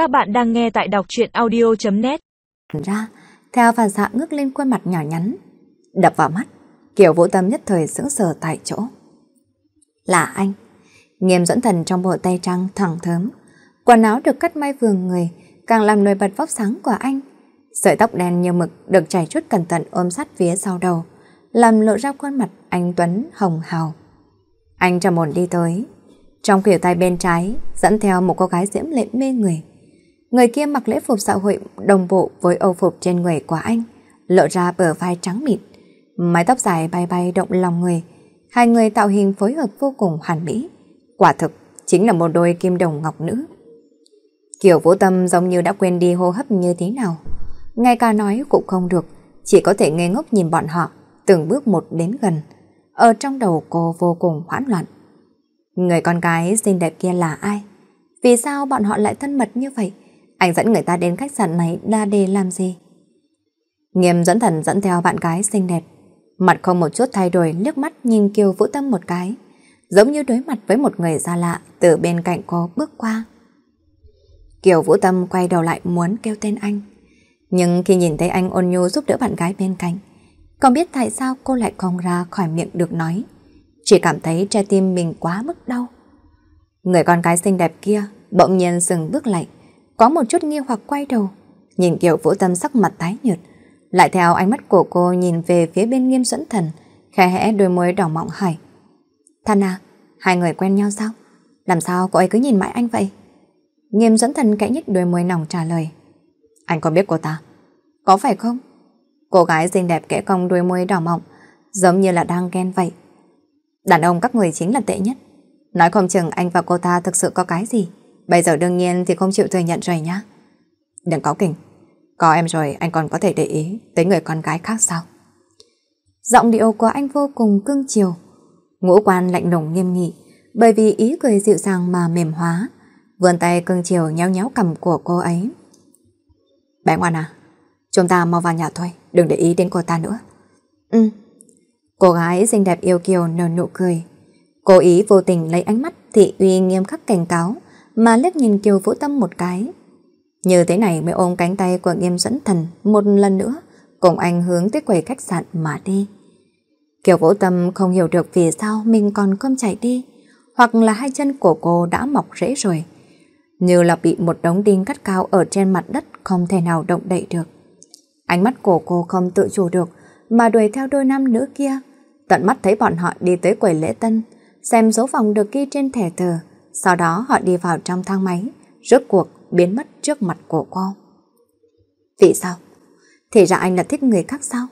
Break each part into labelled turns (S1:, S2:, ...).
S1: Các bạn đang nghe tại đọc truyện audio.net
S2: ra, theo phản xạ dạ ngước lên khuôn mặt nhỏ nhắn, đập vào mắt, kiểu vũ tâm nhất thời sững sờ tại chỗ. Là anh, nghiêm dẫn thần trong bộ tay trăng thẳng thớm, quần áo được cắt may vườn người, càng làm nổi bật vóc sáng của anh. Sợi tóc đen như mực được chảy chút cẩn thận ôm sát phía sau đầu, làm lộ ra khuôn mặt anh Tuấn hồng hào. Anh trầm ổn đi tới, trong kiểu tay bên trái dẫn theo một cô gái diễm lệ mê người. Người kia mặc lễ phục xã hội đồng bộ với âu phục trên người của anh, lộ ra bờ vai trắng mịn, mái tóc dài bay bay động lòng người. Hai người tạo hình phối hợp vô cùng hoàn mỹ. Quả thực chính là một đôi kim đồng ngọc nữ. kiểu Vũ Tâm giống như đã quên đi hô hấp như thế nào. Ngay cả nói cũng không được, chỉ có thể ngây ngốc nhìn bọn họ, từng bước một đến gần. Ở trong đầu cô vô cùng hoãn loạn. Người con gái xinh đẹp kia là ai? Vì sao bọn họ lại thân mật như vậy? Anh dẫn người ta đến khách sạn này là để làm gì? Nghiêm dẫn thần dẫn theo bạn gái xinh đẹp. Mặt không một chút thay đổi liếc mắt nhìn Kiều Vũ Tâm một cái. Giống như đối mặt với một người xa lạ từ bên cạnh cô bước qua. Kiều Vũ Tâm quay đầu lại muốn kêu tên anh. Nhưng khi nhìn thấy anh ôn nhu giúp đỡ bạn gái bên cạnh, không biết tại sao cô lại không ra khỏi miệng được nói. Chỉ cảm thấy trái tim mình quá mức đau. Người con gái xinh đẹp kia bỗng nhiên dừng bước lại, có một chút nghi hoặc quay đầu, nhìn Kiều Vũ Tâm sắc mặt tái nhợt, lại theo ánh mắt của cô nhìn về phía bên nghiêm dẫn thần, khẽ hẽ đôi môi đỏ mọng hỏi. Thanh à, hai người quen nhau sao? Làm sao cô ấy cứ nhìn mãi anh vậy? Nghiêm dẫn thần cãi nhích đôi môi nòng trả lời. Anh có biết cô ta? Có phải không? Cô gái xinh đẹp kẽ cong đôi môi đỏ mọng, giống như là đang ghen vậy. Đàn ông các người chính là tệ nhất. Nói không chừng anh và cô ta thực sự có cái gì. Bây giờ đương nhiên thì không chịu thừa nhận rồi nhá. Đừng có kỉnh. Có em rồi anh còn có thể để ý tới người con gái khác sao? Giọng điệu của anh vô cùng cưng chiều. Ngũ quan lạnh lùng nghiêm nghị bởi vì ý cười dịu dàng mà mềm hóa. Vươn tay cưng chiều nhéo nhéo cầm của cô ấy. Bé ngoan à, chúng ta mau vào nhà thôi, đừng để ý đến cô ta nữa. Ừ. Cô gái xinh đẹp yêu kiều nở nụ cười. Cố ý vô tình lấy ánh mắt thị uy nghiêm khắc cảnh cáo mà liếc nhìn Kiều Vũ Tâm một cái. Như thế này mới ôm cánh tay của nghiêm dẫn thần một lần nữa cùng anh hướng tới quầy khách sạn mà đi. Kiều Vũ Tâm không hiểu được vì sao mình còn không chạy đi hoặc là hai chân của cô đã mọc rễ rồi. Như là bị một đống đinh cắt cao ở trên mặt đất không thể nào động đậy được. Ánh mắt của cô không tự chủ được mà đuổi theo đôi nam nữ kia. Tận mắt thấy bọn họ đi tới quầy lễ tân, xem số phòng được ghi trên thẻ thờ. Sau đó họ đi vào trong thang máy, rốt cuộc biến mất trước mặt của cô. Vì sao? Thì ra anh là thích người khác sao?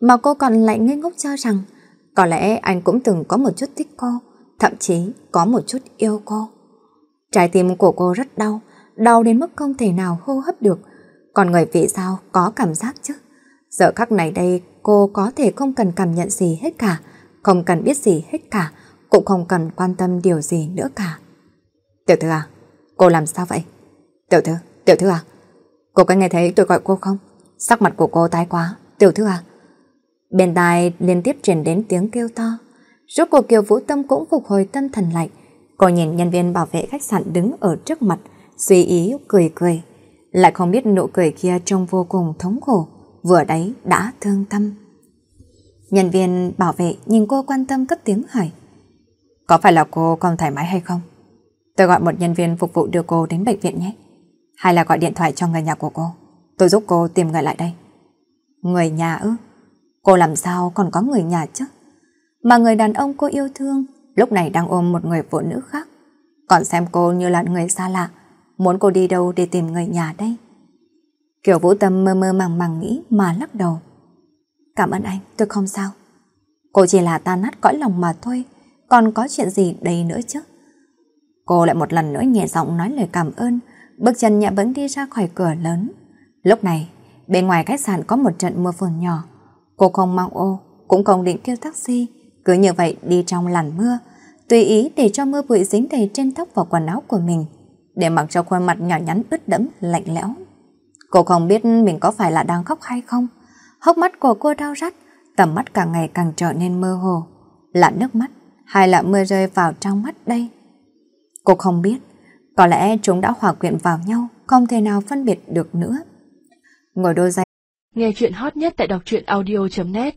S2: Mà cô còn lại ngây ngốc cho rằng có lẽ anh cũng từng có một chút thích cô, thậm chí có một chút yêu cô. Trái tim của cô rất đau, đau đến mức không thể nào hô hấp được. Còn người vì sao có cảm giác chứ? Giờ khắc này đây cô có thể không cần cảm nhận gì hết cả, không cần biết gì hết cả, cũng không cần quan tâm điều gì nữa cả. Tiểu thư à, cô làm sao vậy? Tiểu thư, tiểu thư à, cô có nghe thấy tôi gọi cô không? Sắc mặt của cô tái quá, tiểu thư à. Bên tai liên tiếp truyền đến tiếng kêu to. Rốt cuộc Kiều Vũ Tâm cũng phục hồi tâm thần lại. Cô nhìn nhân viên bảo vệ khách sạn đứng ở trước mặt, suy ý cười cười. Lại không biết nụ cười kia trông vô cùng thống khổ, vừa đấy đã thương tâm. Nhân viên bảo vệ nhìn cô quan tâm cất tiếng hỏi. Có phải là cô không thoải mái hay không? Tôi gọi một nhân viên phục vụ đưa cô đến bệnh viện nhé. Hay là gọi điện thoại cho người nhà của cô. Tôi giúp cô tìm người lại đây. Người nhà ư? Cô làm sao còn có người nhà chứ? Mà người đàn ông cô yêu thương lúc này đang ôm một người phụ nữ khác. Còn xem cô như là người xa lạ. Muốn cô đi đâu để tìm người nhà đây? kiểu Vũ Tâm mơ mơ màng màng nghĩ mà lắc đầu. Cảm ơn anh, tôi không sao. Cô chỉ là tan nát cõi lòng mà thôi, còn có chuyện gì đây nữa chứ? Cô lại một lần nữa nhẹ giọng nói lời cảm ơn, bước chân nhẹ bẫng đi ra khỏi cửa lớn. Lúc này, bên ngoài khách sạn có một trận mưa phùn nhỏ. Cô không mang ô, cũng không định kêu taxi, cứ như vậy đi trong làn mưa, tùy ý để cho mưa bụi dính đầy trên tóc và quần áo của mình, để mặc cho khuôn mặt nhỏ nhắn ướt đẫm, lạnh lẽo. Cô không biết mình có phải là đang khóc hay không. Hốc mắt của cô đau rắt, tầm mắt càng ngày càng trở nên mơ hồ. Là nước mắt hay là mưa rơi vào trong mắt đây? Cô không biết, có lẽ chúng đã hòa quyện vào nhau không thể nào phân biệt được nữa. Ngồi đôi giày.
S1: Nghe chuyện hot nhất tại đọc truyện audio.net